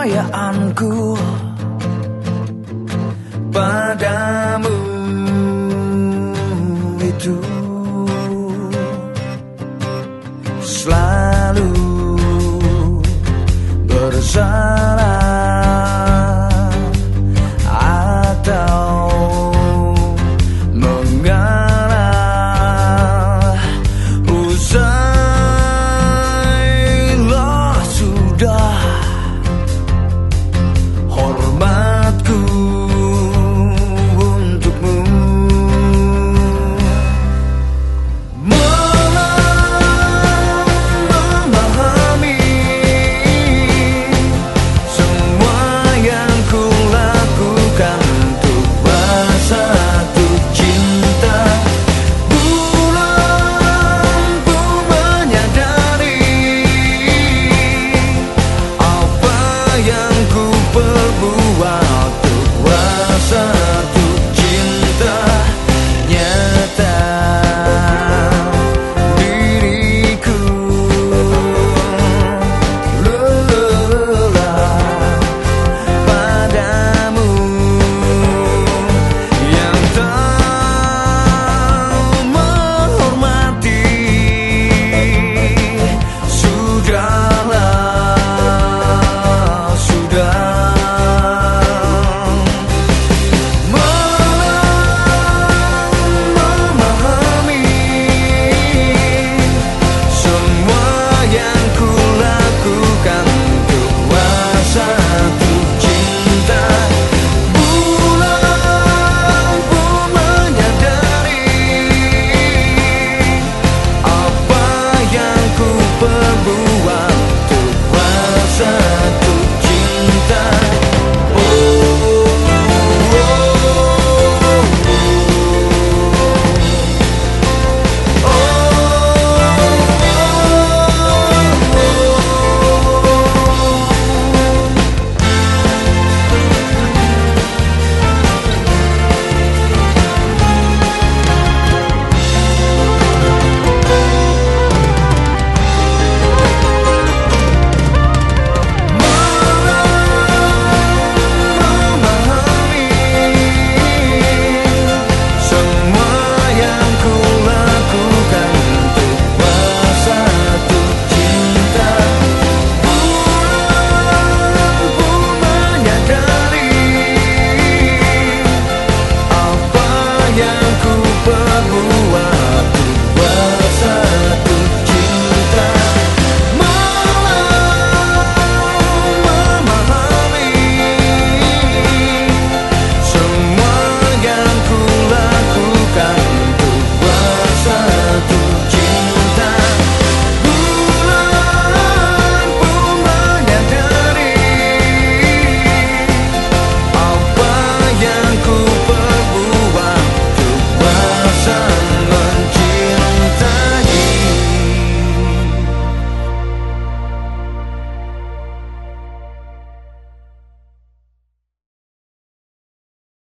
kepercayaanku padamu itu. Selalu bersama berbuat untuk bersatu